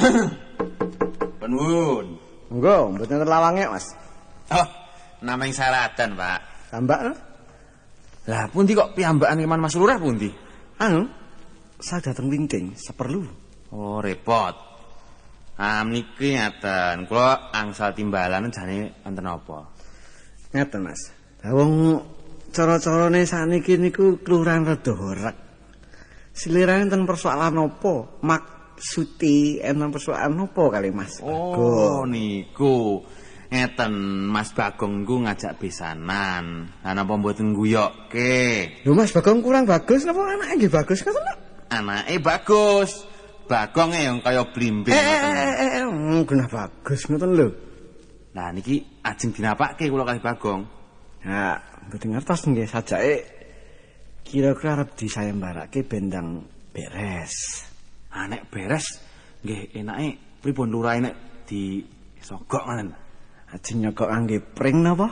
Penun. Engko, mboten lawange, Mas. Oh, nameng saratan, Pak. Tambak lho. Lah pundi kok piyambakan keman Mas Lurah pundi? Anu, saya dateng wingking seperlu. Oh, repot. Ah, niki ngaten. Kula angsal timbalan jane enten apa? Ngeten, Mas. Lah wong cara-carane sakniki niku kelurahan rada horek. Silirane enten persoalan apa? Maksuti enten persoalan apa kali Mas? Oh, niku. Ngeten, Mas Bagong ku ngajak besanan. Lah napa mboten guyokke? Lho Mas Bagong kurang bagus napa anake nggih bagus ngoten lho? Anake bagus. Bagong e yang kaya blimbing Eh, ngoten. eh, eh, eh, hmm, genah bagus ngoten lho. Lah niki ajeng dinapakke kula kali Bagong. Ya, mboten ngertos nggih sajake kira-kira arep disayembarake bendang beres. Ah nek beres nggih enake pripun lurah nek disogok ngoten. Ajeng nyokok angge pring napa?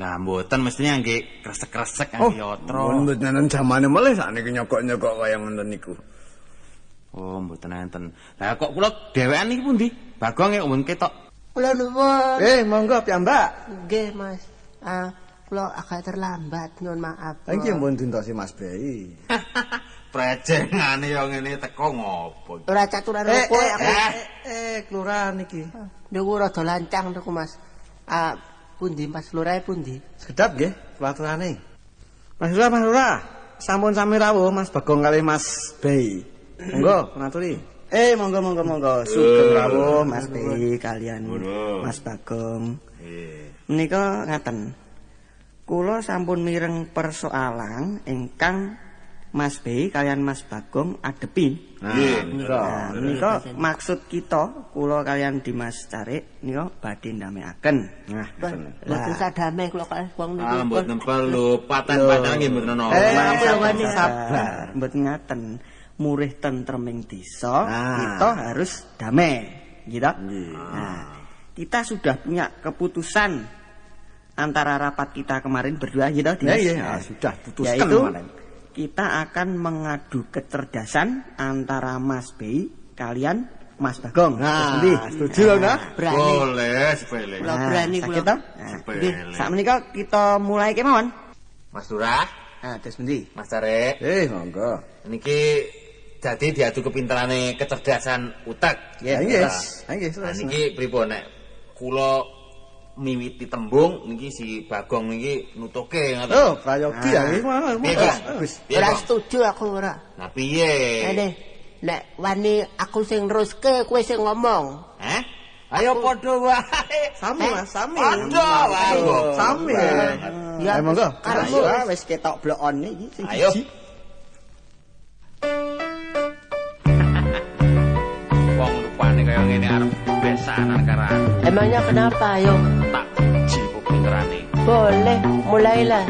Lah mboten mestinya nggih kresek-kresek kangge yatra. mboten enten jamane melih sakniki nyokok-nyokok kaya ngoten niku. Oh, mboten enten. Lah kok kula dhewean niki pundi? Bagong e umum ketok. Kula nuwun. Eh, monggo piyambak. Nggih, Mas. Ah, kula agak terlambat, nyuwun maaf. Iki mbon dintosi Mas Bei. Prejengane yo ngene teko ngopo? Ora caturan Eh, opo eh, aku. eh, eh, kelurahan iki. Niku rada lancang niku, Mas. Ah, pundi Mas Lurae pundi? Sedap nggih pelaturane. Mas Lurah, Mas Lurah. Sampun sami rawuh Mas Bagong kali Mas Bei. Monggo, ngaturi. Eh, monggo monggo monggo. Sugeng rawuh Mas Bei kalian Mas Bagong. Menika ngaten. Kula sampun mireng persoalan ingkang Mas Bei kalian Mas Bagong adepi. Nggih. Nah, menika maksud kita kula kalian Dimas Carik nika badhe ndamekaken. Nah, Mboten sadame kula wong niku. Ah mboten perlu paten-paten nggih mboten ana. Eh, sabar. Mboten ngaten. Murih tentreming desa, kita harus damai, gitu. Nah, kita sudah punya keputusan antara rapat kita kemarin berdua, gitu. Ya, Dimas. iya, Nah, sudah putuskan kemarin. Kita akan mengadu kecerdasan antara Mas Bei kalian Mas Bagong. Nah, setuju lho, nah. Berani. Boleh sepele. Kula berani sakit kula. toh? Sepele. Nggih, sakmenika kita mulai kemawon. Mas Lurah, Nah, terus endi? Mas Carik. Eh, monggo. Niki jadi diadu kepinterane kecerdasan utek. Ya, Nggih. Nah, Nggih, Nah niki pripun nek kula miwiti tembung niki si Bagong niki nutuke ngoten. Oh, prayogi ya iki mah. Ora setuju aku ora. Nah piye? Ene, nek wani aku sing neruske kowe sing ngomong. Hah? Ayo padha wae. Sami Mas, sami. Padha wae. Sami. Ya, Ayo, monggo. karepmu. Ayo wis ketok blokon iki sing Ayo. Wong rupane kaya ngene arep besanan karo aku. Emangnya kenapa, yo? Tak uji kok pinterane. Boleh, mulailah.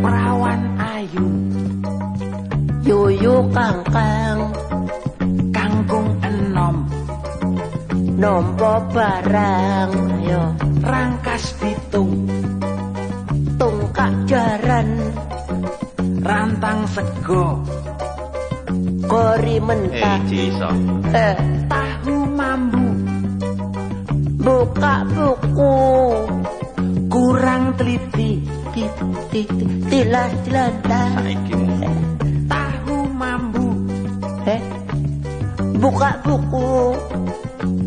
Perawan ayu Yuyu kangkang, kangkung enom nompo barang, ayo. rangkas pitung Tungkak jaran, rantang sego kori mentah. Eh, mambu buka buku. kurang teliti Ti, ti, ti, tilas, mu. tahu mambu Eh, buka buku.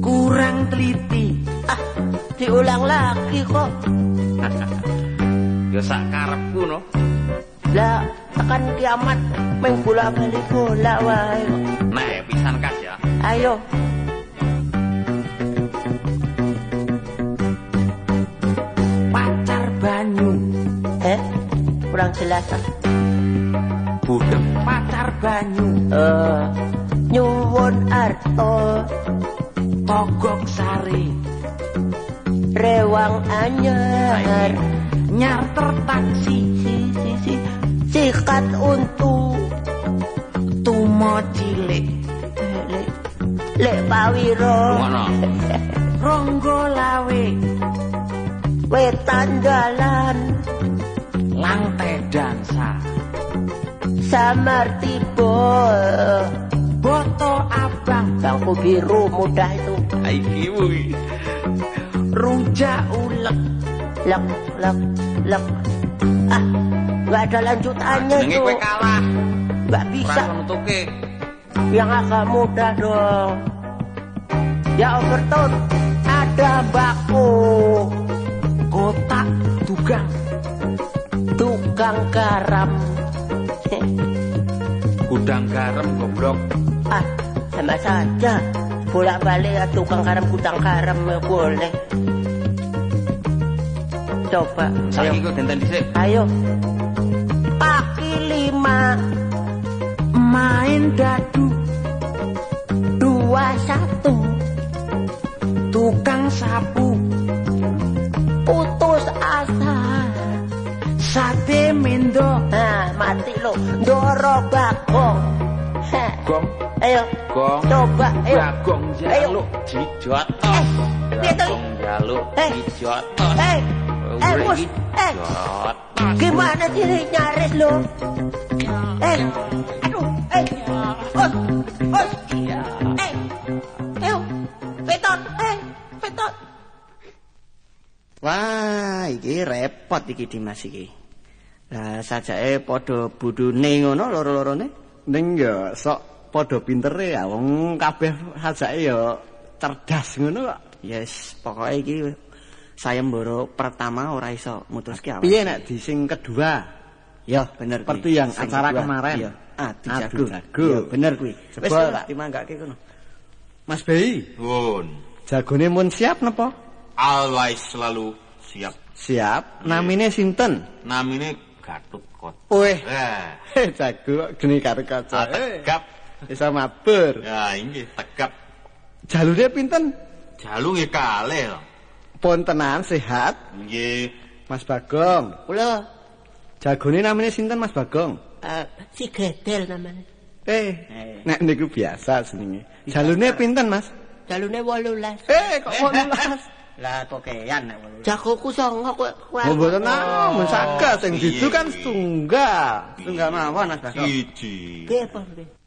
kurang teliti Ah, diulang lagi kok. Ya sak karepku no. Lah, tekan kiamat meng bola balik bola wae. Nah, pisan kas ya. Ayo. Jelas. Budek. pacar banyu. Eh, nyuwun arto. Togok sari. Rewang anyar. Nyarter taksi si si si sikat untu. Tumo cilik. Lek lek pawiro ronggo lawe. Wetan dalan lantai dansa samar tiba lampu biru muda itu. Iki wui. Rujak ulek. Lek, lek, lek. Ah, nggak ada lanjutannya itu. kowe kalah. Nggak bisa. Yang agak muda dong. Ya Overton, ada bako. Kotak tukang. Tukang garam. Gudang garam goblok. ah, sama saja. Bolak-balik ya tukang garam, gudang garam ya boleh. Coba, genten dhisik. Ayo. Kaki lima, Main dadu. dua, satu. Tukang sapu. Putus asa. Sate mendo. Nah, mati lo. Doro bagong. Gong, Ayo, gong. coba. Ayo. Bagong jaluk dijot. Eh, jaluk Eh. dijot. Eh, eh, bos. Eh, gimana sih nyaris lo? Eh, aduh, eh, bos, bos. Eh, ayo, beton, eh, beton. Wah, iki repot iki Dimas iki. Lah sajake padha budune ngono loro-lorone. Ning ya sok padha pintere ya wong kabeh sajake ya cerdas ngono kok. Yes, pokoke iki sayembara pertama ora iso mutuske awake. Piye nek di sing kedua? Ya, bener Seperti kuwi. yang Sing acara kedua. kemarin. Adu Adu jago. jago. Iya, bener kuwi. Wis tak timanggake kono. Mas Bei, Wun. jagone mun siap napa? Always selalu siap. Siap. Namine sinten? Namine Gatot Kot. Weh, Eh, jago kok geni karo kaca. ah, tegap. Bisa mabur. Ya, ini tegap. Jalure pinten? Jalu nggih kalih. lho. Pun tenan sehat, Nggih. Mas Bagong. Kula, Jagone namanya sinten Mas Bagong? eh, si Gedel namanya. Eh, nek niku biasa jenenge. Jalune pinten, Mas? Jalune 18. Eh, kok 18? lah kokean nek ngono. Jagoku songo kowe kowe. Oh, mboten namun saged sing ditu kan setunggal. Tunggal mawon Mas Bagong. Siji. Piye, Pak?